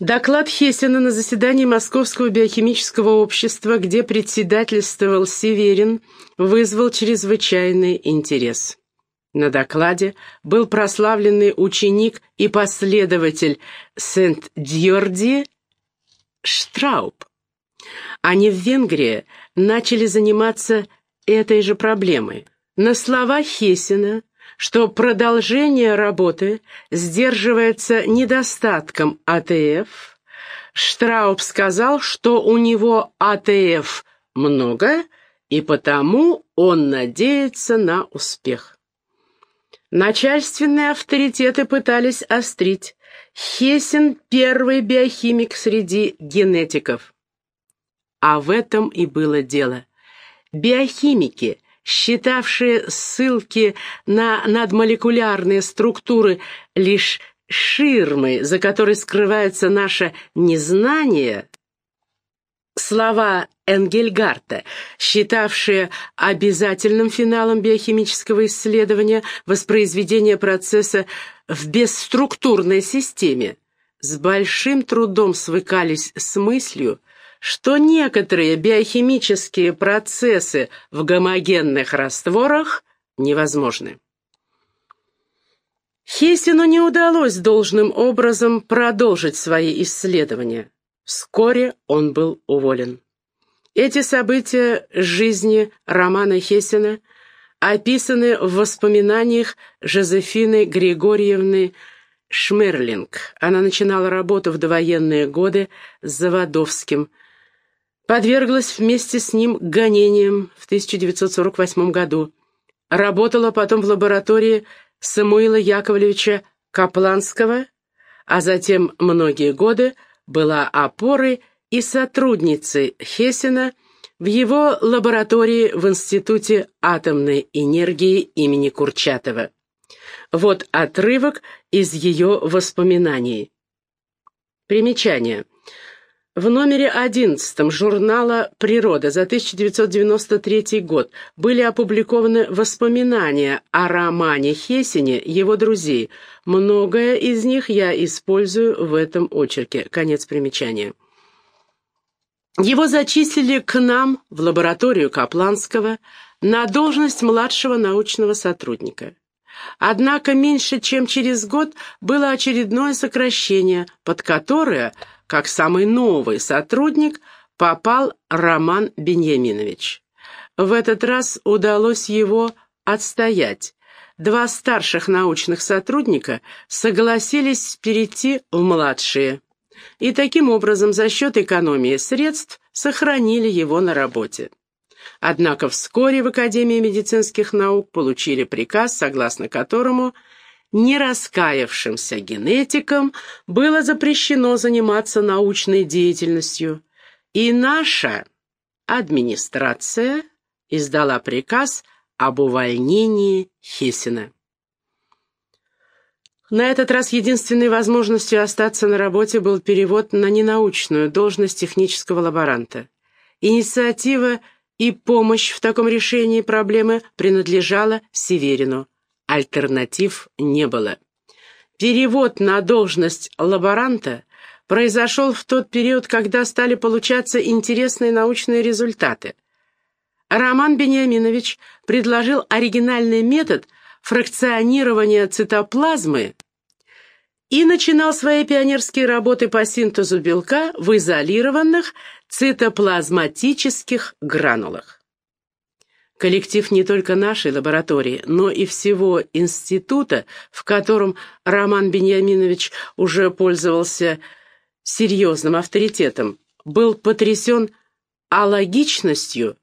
Доклад Хессена на заседании Московского биохимического общества, где председательствовал Северин, вызвал чрезвычайный интерес. На докладе был прославленный ученик и последователь Сент-Дьорди Штрауб. Они в Венгрии начали заниматься этой же проблемой. На слова Хессена что продолжение работы сдерживается недостатком АТФ, Штрауб сказал, что у него АТФ много, и потому он надеется на успех. Начальственные авторитеты пытались острить. Хессен – первый биохимик среди генетиков. А в этом и было дело. Биохимики – считавшие ссылки на надмолекулярные структуры лишь ширмой, за которой скрывается наше незнание, слова Энгельгарта, считавшие обязательным финалом биохимического исследования воспроизведение процесса в бесструктурной системе, с большим трудом свыкались с мыслью, что некоторые биохимические процессы в гомогенных растворах невозможны. Хессину не удалось должным образом продолжить свои исследования. Вскоре он был уволен. Эти события жизни романа Хессена описаны в воспоминаниях Жозефины Григорьевны Шмерлинг. Она начинала работу в довоенные годы с Заводовским, подверглась вместе с ним гонениям в 1948 году. Работала потом в лаборатории Самуила Яковлевича Капланского, а затем многие годы была опорой и сотрудницей Хессена в его лаборатории в Институте атомной энергии имени Курчатова. Вот отрывок из ее воспоминаний. Примечание. В номере 11 журнала «Природа» за 1993 год были опубликованы воспоминания о романе Хессене его друзей. Многое из них я использую в этом очерке. Конец примечания. Его зачислили к нам в лабораторию Капланского на должность младшего научного сотрудника. Однако меньше чем через год было очередное сокращение, под которое – как самый новый сотрудник попал Роман Беньяминович. В этот раз удалось его отстоять. Два старших научных сотрудника согласились перейти в младшие. И таким образом за счет экономии средств сохранили его на работе. Однако вскоре в Академии медицинских наук получили приказ, согласно которому – нераскаявшимся генетикам было запрещено заниматься научной деятельностью, и наша администрация издала приказ об увольнении Хессена. На этот раз единственной возможностью остаться на работе был перевод на ненаучную должность технического лаборанта. Инициатива и помощь в таком решении проблемы принадлежала Северину. Альтернатив не было. Перевод на должность лаборанта произошел в тот период, когда стали получаться интересные научные результаты. Роман Бениаминович предложил оригинальный метод фракционирования цитоплазмы и начинал свои пионерские работы по синтезу белка в изолированных цитоплазматических гранулах. Коллектив не только нашей лаборатории, но и всего института, в котором Роман Беньяминович уже пользовался серьезным авторитетом, был потрясен алогичностью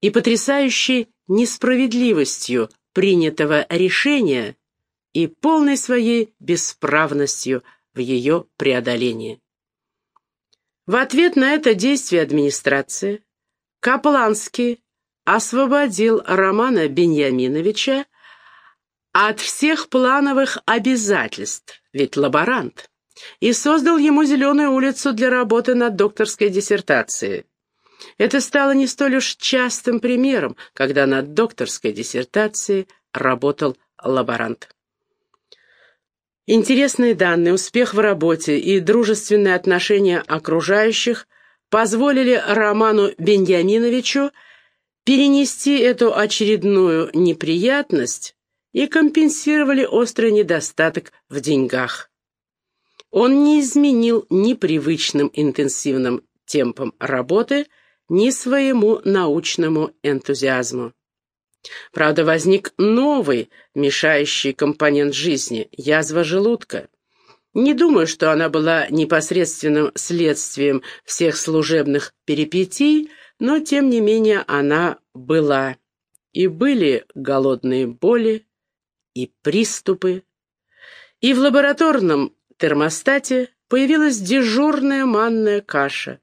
и потрясающей несправедливостью принятого решения и полной своей бесправностью в ее преодолении. В ответ на это действие администрации Капланский освободил Романа Беньяминовича от всех плановых обязательств, ведь лаборант, и создал ему зеленую улицу для работы над докторской диссертацией. Это стало не столь уж частым примером, когда над докторской диссертацией работал лаборант. Интересные данные, успех в работе и дружественные отношения окружающих позволили Роману Беньяминовичу перенести эту очередную неприятность и компенсировали острый недостаток в деньгах. Он не изменил ни привычным интенсивным темпам работы, ни своему научному энтузиазму. Правда, возник новый, мешающий компонент жизни – язва желудка. Не думаю, что она была непосредственным следствием всех служебных перипетий, но, тем не менее, она была. И были голодные боли, и приступы. И в лабораторном термостате появилась дежурная манная каша.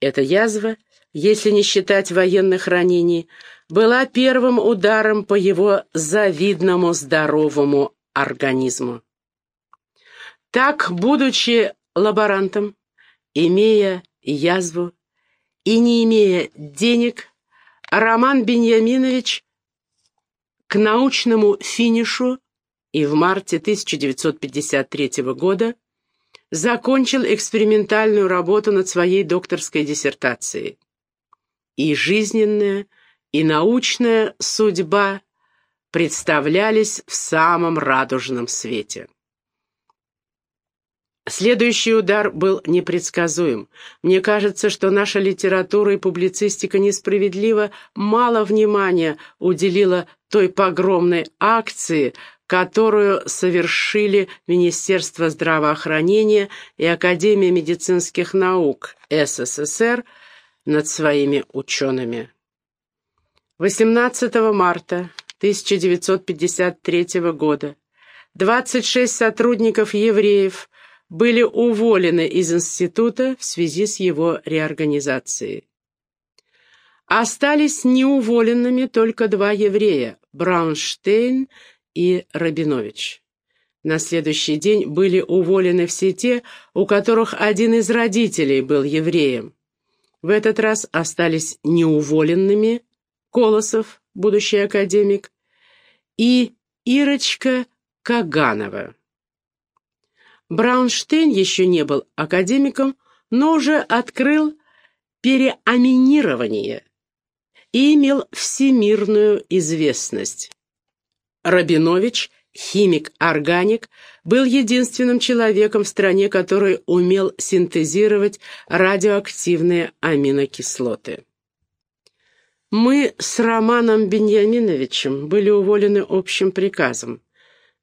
Эта язва, если не считать военных ранений, была первым ударом по его завидному здоровому организму. Так, будучи лаборантом, имея язву и не имея денег, Роман Беньяминович к научному финишу и в марте 1953 года закончил экспериментальную работу над своей докторской диссертацией. И жизненная, и научная судьба представлялись в самом радужном свете. Следующий удар был непредсказуем. Мне кажется, что наша литература и публицистика несправедливо мало внимания уделила той погромной акции, которую совершили Министерство здравоохранения и Академия медицинских наук СССР над своими учеными. 18 марта 1953 года 26 сотрудников евреев были уволены из института в связи с его реорганизацией. Остались неуволенными только два еврея – Браунштейн и Рабинович. На следующий день были уволены все те, у которых один из родителей был евреем. В этот раз остались неуволенными Колосов, будущий академик, и Ирочка Каганова. Браунштейн еще не был академиком, но уже открыл переаминирование и имел всемирную известность. Рабинович, химик-органик, был единственным человеком в стране, который умел синтезировать радиоактивные аминокислоты. Мы с Романом Беньяминовичем были уволены общим приказом.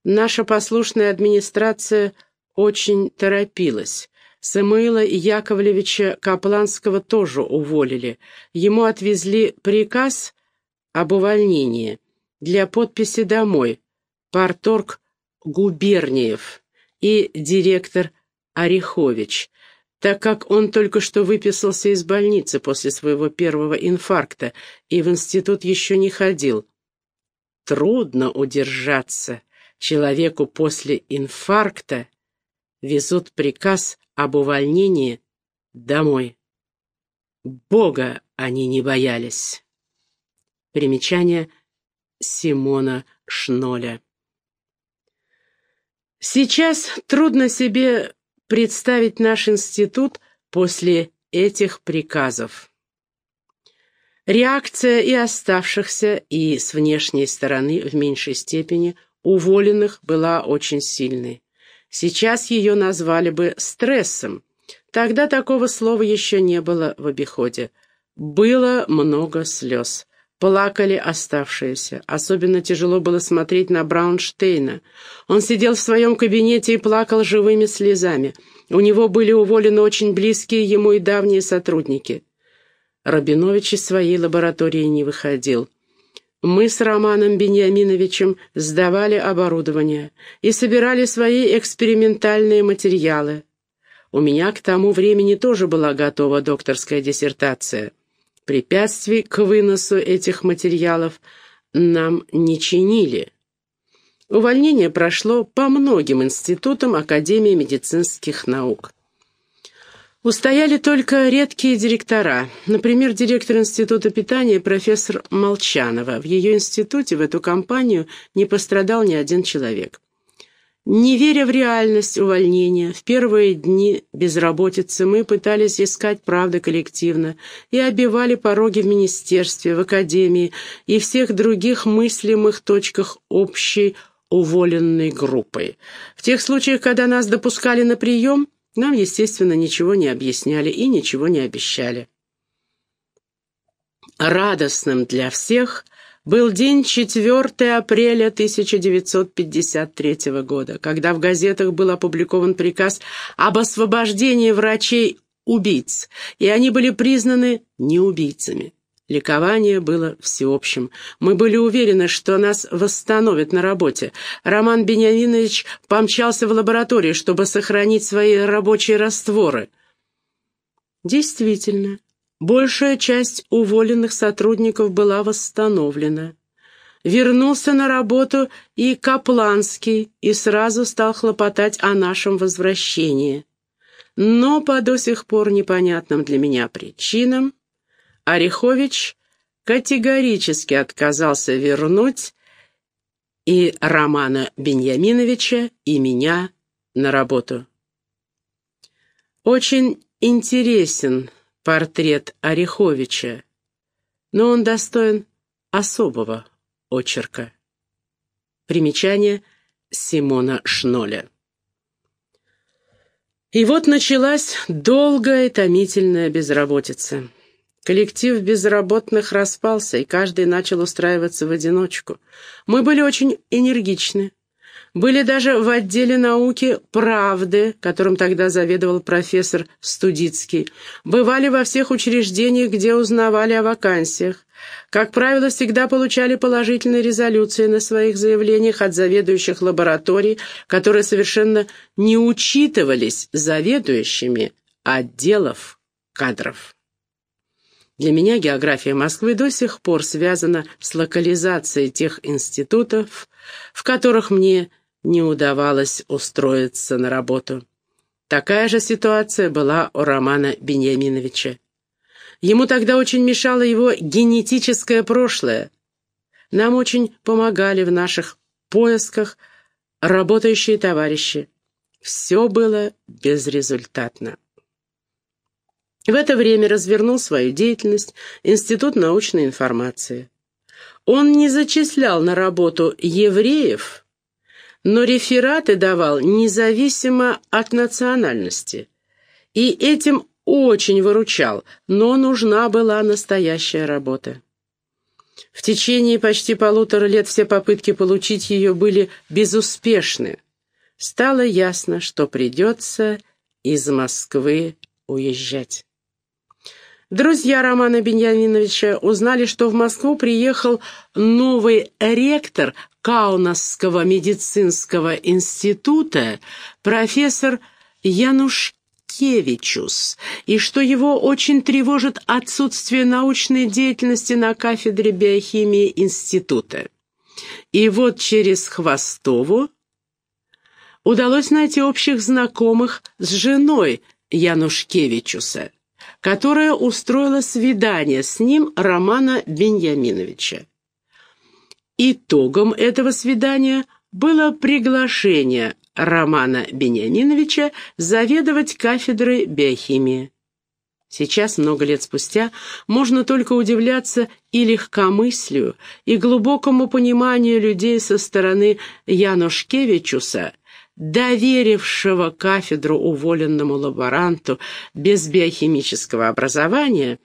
Наша послушная администрация очень торопилась. Самуила Яковлевича Капланского тоже уволили. Ему отвезли приказ об увольнении для подписи домой. Парторг Губерниев и директор Орехович так как он только что выписался из больницы после своего первого инфаркта и в институт еще не ходил. Трудно удержаться. Человеку после инфаркта везут приказ об увольнении домой. Бога они не боялись. Примечание Симона Шноля. Сейчас трудно себе представить наш институт после этих приказов. Реакция и оставшихся, и с внешней стороны в меньшей степени, уволенных была очень сильной. Сейчас ее назвали бы стрессом. Тогда такого слова еще не было в обиходе. Было много слез. Плакали оставшиеся. Особенно тяжело было смотреть на Браунштейна. Он сидел в своем кабинете и плакал живыми слезами. У него были уволены очень близкие ему и давние сотрудники. Рабинович из своей лаборатории не выходил. Мы с Романом Беньяминовичем сдавали оборудование и собирали свои экспериментальные материалы. У меня к тому времени тоже была готова докторская диссертация. Препятствий к выносу этих материалов нам не чинили. Увольнение прошло по многим институтам Академии медицинских наук. Устояли только редкие директора. Например, директор Института питания профессор Молчанова. В ее институте в эту кампанию не пострадал ни один человек. Не веря в реальность увольнения, в первые дни безработицы мы пытались искать правды коллективно и обивали пороги в министерстве, в академии и всех других мыслимых точках общей уволенной группой. В тех случаях, когда нас допускали на прием, нам, естественно, ничего не объясняли и ничего не обещали. Радостным для всех был день 4 апреля 1953 года, когда в газетах был опубликован приказ об освобождении врачей-убийц, и они были признаны неубийцами. Ликование было всеобщим. Мы были уверены, что нас восстановят на работе. Роман Бениаминович помчался в лабораторию, чтобы сохранить свои рабочие растворы. Действительно, большая часть уволенных сотрудников была восстановлена. Вернулся на работу и Капланский и сразу стал хлопотать о нашем возвращении. Но по до сих пор непонятным для меня причинам Орехович категорически отказался вернуть и Романа Беньяминовича, и меня на работу. Очень интересен портрет Ореховича, но он достоин особого очерка. Примечание Симона Шноля. И вот началась долгая и томительная безработица. Коллектив безработных распался, и каждый начал устраиваться в одиночку. Мы были очень энергичны. Были даже в отделе науки «Правды», которым тогда заведовал профессор Студицкий. Бывали во всех учреждениях, где узнавали о вакансиях. Как правило, всегда получали положительные резолюции на своих заявлениях от заведующих лабораторий, которые совершенно не учитывались заведующими отделов кадров. Для меня география Москвы до сих пор связана с локализацией тех институтов, в которых мне не удавалось устроиться на работу. Такая же ситуация была у Романа Беньяминовича. Ему тогда очень мешало его генетическое прошлое. Нам очень помогали в наших поисках работающие товарищи. Все было безрезультатно. В это время развернул свою деятельность Институт научной информации. Он не зачислял на работу евреев, но рефераты давал независимо от национальности. И этим очень выручал, но нужна была настоящая работа. В течение почти полутора лет все попытки получить ее были безуспешны. Стало ясно, что придется из Москвы уезжать. Друзья Романа Беньяминовича узнали, что в Москву приехал новый ректор Каунасского медицинского института, профессор Янушкевичус, и что его очень тревожит отсутствие научной деятельности на кафедре биохимии института. И вот через Хвостову удалось найти общих знакомых с женой Янушкевичуса которая устроила свидание с ним Романа Беньяминовича. Итогом этого свидания было приглашение Романа Беньяминовича заведовать кафедрой биохимии. Сейчас, много лет спустя, можно только удивляться и легкомыслию, и глубокому пониманию людей со стороны Янушкевичуса доверившего кафедру уволенному лаборанту без биохимического образования,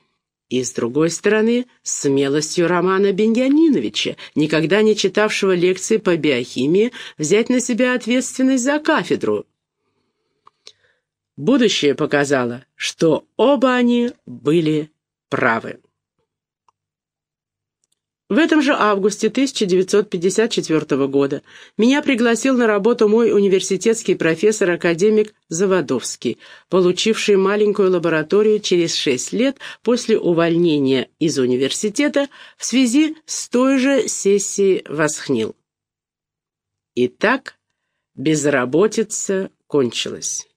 и, с другой стороны, смелостью Романа Беньяминовича, никогда не читавшего лекции по биохимии, взять на себя ответственность за кафедру. Будущее показало, что оба они были правы. В этом же августе 1954 года меня пригласил на работу мой университетский профессор-академик Заводовский, получивший маленькую лабораторию через шесть лет после увольнения из университета в связи с той же сессией Восхнил. Итак, безработица кончилась.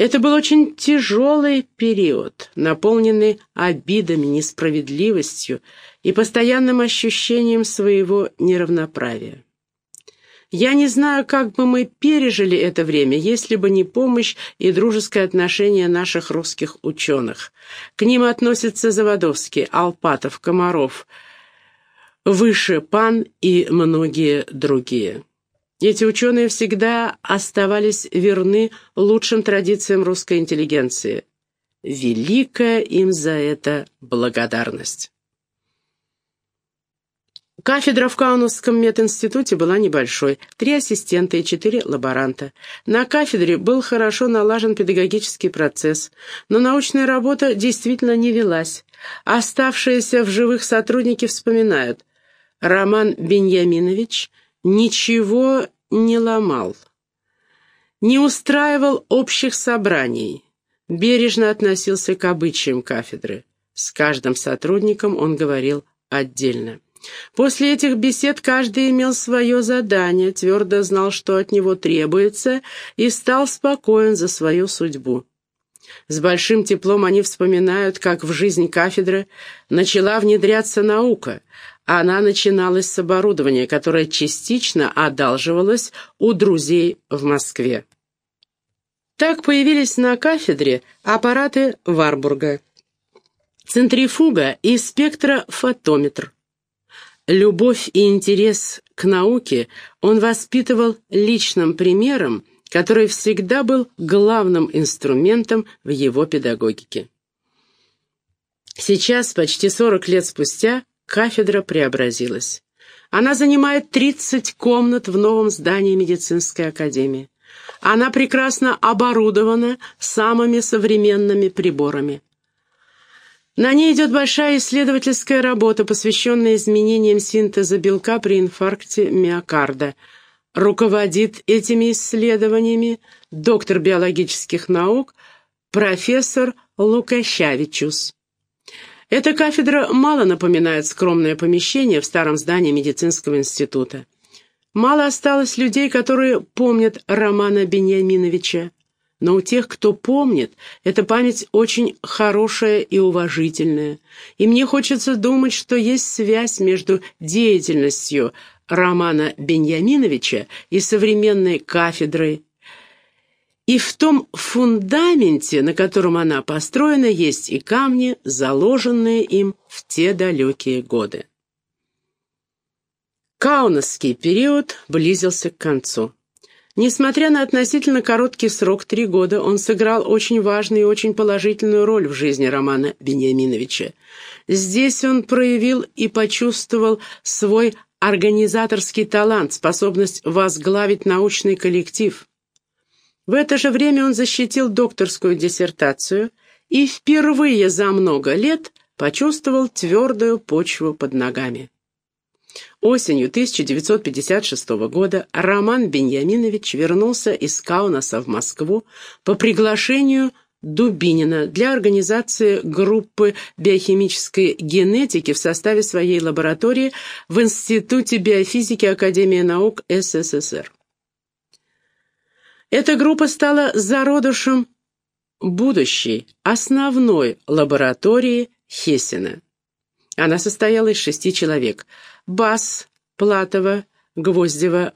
Это был очень тяжелый период, наполненный обидами, несправедливостью и постоянным ощущением своего неравноправия. Я не знаю, как бы мы пережили это время, если бы не помощь и дружеское отношение наших русских ученых. К ним относятся Заводовский, Алпатов, Комаров, Выше Пан и многие другие. Эти ученые всегда оставались верны лучшим традициям русской интеллигенции. Великая им за это благодарность. Кафедра в Каунасском мединституте была небольшой, три ассистента и четыре лаборанта. На кафедре был хорошо налажен педагогический процесс, но научная работа действительно не велась. Оставшиеся в живых сотрудники вспоминают. Роман Беньяминович ничего не ломал, не устраивал общих собраний, бережно относился к обычаям кафедры. С каждым сотрудником он говорил отдельно. После этих бесед каждый имел свое задание, твердо знал, что от него требуется, и стал спокоен за свою судьбу. С большим теплом они вспоминают, как в жизнь кафедры начала внедряться наука. Она начиналась с оборудования, которое частично одалживалось у друзей в Москве. Так появились на кафедре аппараты Варбурга, центрифуга и спектрофотометр. Любовь и интерес к науке он воспитывал личным примером, который всегда был главным инструментом в его педагогике. Сейчас, почти 40 лет спустя, кафедра преобразилась. Она занимает 30 комнат в новом здании медицинской академии. Она прекрасно оборудована самыми современными приборами. На ней идет большая исследовательская работа, посвященная изменениям синтеза белка при инфаркте миокарда. Руководит этими исследованиями доктор биологических наук профессор Лукащавичус. Эта кафедра мало напоминает скромное помещение в старом здании медицинского института. Мало осталось людей, которые помнят Романа Бениаминовича. Но у тех, кто помнит, эта память очень хорошая и уважительная. И мне хочется думать, что есть связь между деятельностью Романа Беньяминовича и современной кафедрой. И в том фундаменте, на котором она построена, есть и камни, заложенные им в те далекие годы. Каунасский период близился к концу. Несмотря на относительно короткий срок, три года, он сыграл очень важную и очень положительную роль в жизни Романа Бениаминовича. Здесь он проявил и почувствовал свой организаторский талант, способность возглавить научный коллектив. В это же время он защитил докторскую диссертацию и впервые за много лет почувствовал твердую почву под ногами. Осенью 1956 года Роман Беньяминович вернулся из Каунаса в Москву по приглашению Дубинина для организации группы биохимической генетики в составе своей лаборатории в Институте биофизики Академии наук СССР. Эта группа стала зародышем будущей, основной лаборатории Хессена. Она состояла из шести человек – Бас, Платова, Гвоздева,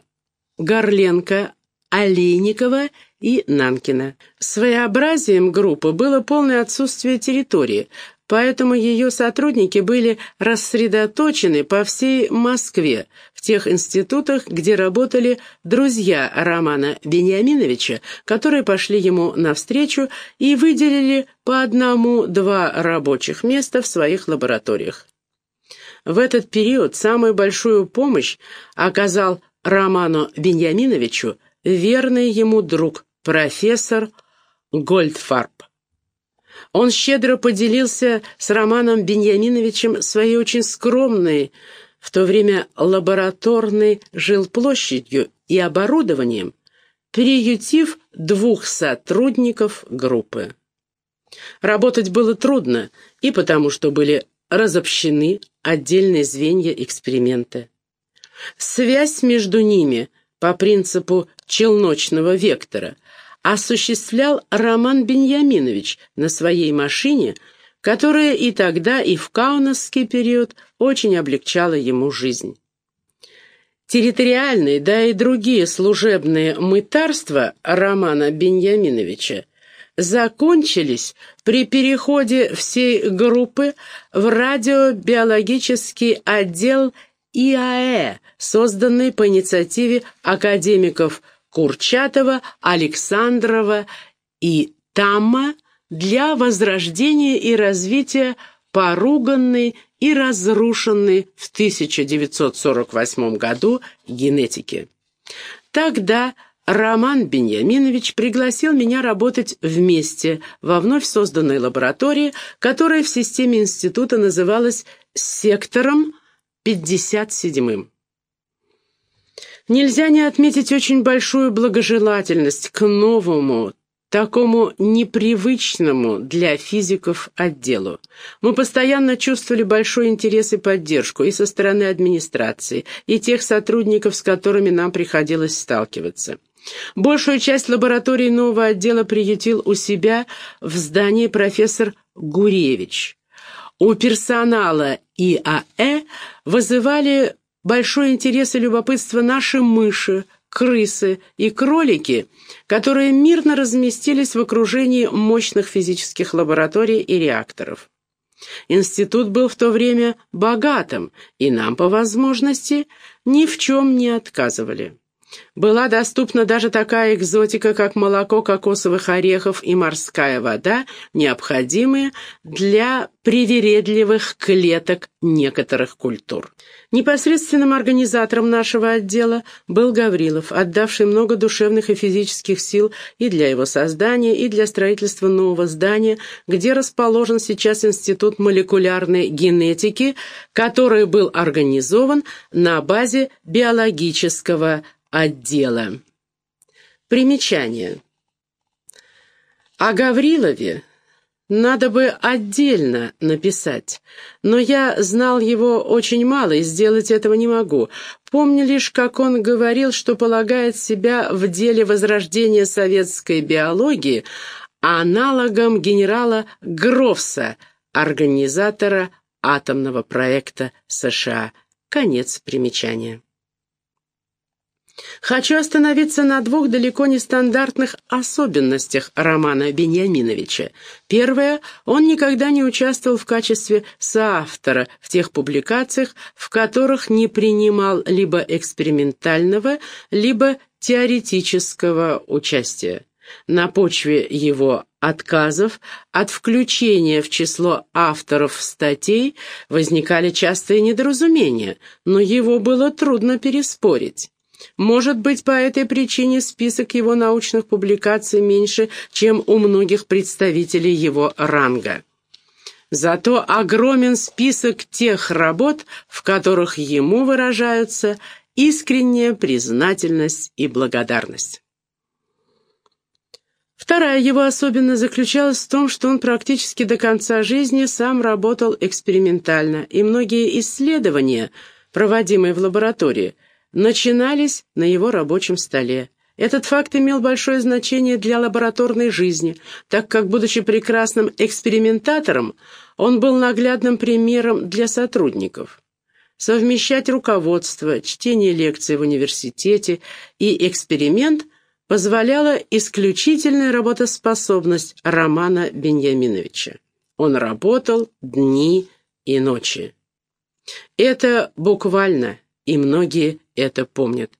Горленко, Олейникова и Нанкина. Своеобразием группы было полное отсутствие территории, поэтому ее сотрудники были рассредоточены по всей Москве, в тех институтах, где работали друзья Романа Бениаминовича, которые пошли ему навстречу и выделили по одному-два рабочих места в своих лабораториях. В этот период самую большую помощь оказал Роману Беньяминовичу верный ему друг, профессор Гольдфарб. Он щедро поделился с Романом Беньяминовичем своей очень скромной, в то время лабораторной жилплощадью и оборудованием, приютив двух сотрудников группы. Работать было трудно и потому, что были разобщены отдельные звенья эксперимента. Связь между ними по принципу челночного вектора осуществлял Роман Беньяминович на своей машине, которая и тогда, и в каунасский период очень облегчала ему жизнь. Территориальные, да и другие служебные мытарства Романа Беньяминовича закончились при переходе всей группы в радиобиологический отдел ИАЭ, созданный по инициативе академиков Курчатова, Александрова и Тама для возрождения и развития поруганной и разрушенной в 1948 году генетики. Тогда Роман Беньяминович пригласил меня работать вместе во вновь созданной лаборатории, которая в системе института называлась «сектором 57-м». Нельзя не отметить очень большую благожелательность к новому, такому непривычному для физиков отделу. Мы постоянно чувствовали большой интерес и поддержку и со стороны администрации, и тех сотрудников, с которыми нам приходилось сталкиваться. Большую часть лабораторий нового отдела приютил у себя в здании профессор Гуревич. У персонала ИАЭ вызывали большой интерес и любопытство наши мыши, крысы и кролики, которые мирно разместились в окружении мощных физических лабораторий и реакторов. Институт был в то время богатым, и нам, по возможности, ни в чем не отказывали. Была доступна даже такая экзотика, как молоко кокосовых орехов и морская вода, необходимые для привередливых клеток некоторых культур. Непосредственным организатором нашего отдела был Гаврилов, отдавший много душевных и физических сил и для его создания, и для строительства нового здания, где расположен сейчас Институт молекулярной генетики, который был организован на базе биологического отдела. Примечание. О Гаврилове надо бы отдельно написать, но я знал его очень мало и сделать этого не могу. Помню лишь, как он говорил, что полагает себя в деле возрождения советской биологии аналогом генерала Грофса, организатора атомного проекта США. Конец примечания. Хочу остановиться на двух далеко не стандартных особенностях романа Беньяминовича. Первое, он никогда не участвовал в качестве соавтора в тех публикациях, в которых не принимал либо экспериментального, либо теоретического участия. На почве его отказов от включения в число авторов статей возникали частые недоразумения, но его было трудно переспорить. Может быть, по этой причине список его научных публикаций меньше, чем у многих представителей его ранга. Зато огромен список тех работ, в которых ему выражаются искренняя признательность и благодарность. Вторая его особенность заключалась в том, что он практически до конца жизни сам работал экспериментально, и многие исследования, проводимые в лаборатории, начинались на его рабочем столе. Этот факт имел большое значение для лабораторной жизни, так как, будучи прекрасным экспериментатором, он был наглядным примером для сотрудников. Совмещать руководство, чтение лекций в университете и эксперимент позволяла исключительная работоспособность Романа Беньяминовича. Он работал дни и ночи. Это буквально, и многие это помнят.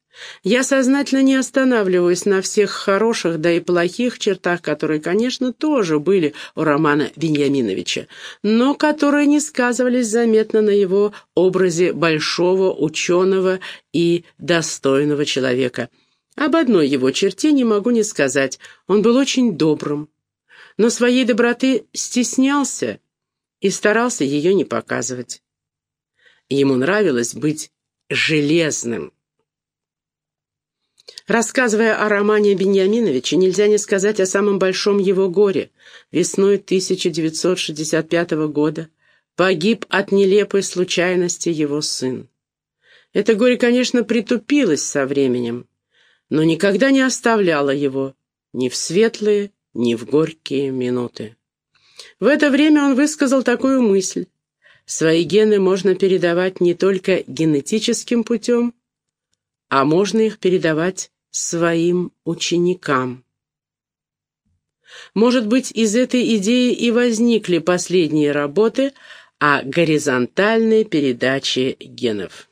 Я сознательно не останавливаюсь на всех хороших, да и плохих чертах, которые, конечно, тоже были у Романа Вениаминовича, но которые не сказывались заметно на его образе большого ученого и достойного человека. Об одной его черте не могу не сказать. Он был очень добрым, но своей доброты стеснялся и старался ее не показывать. Ему нравилось быть железным. Рассказывая о романе Беньяминовича, нельзя не сказать о самом большом его горе. Весной 1965 года погиб от нелепой случайности его сын. Это горе, конечно, притупилось со временем, но никогда не оставляло его ни в светлые, ни в горькие минуты. В это время он высказал такую мысль. Свои гены можно передавать не только генетическим путем, а можно их передавать своим ученикам. Может быть, из этой идеи и возникли последние работы о горизонтальной передаче генов.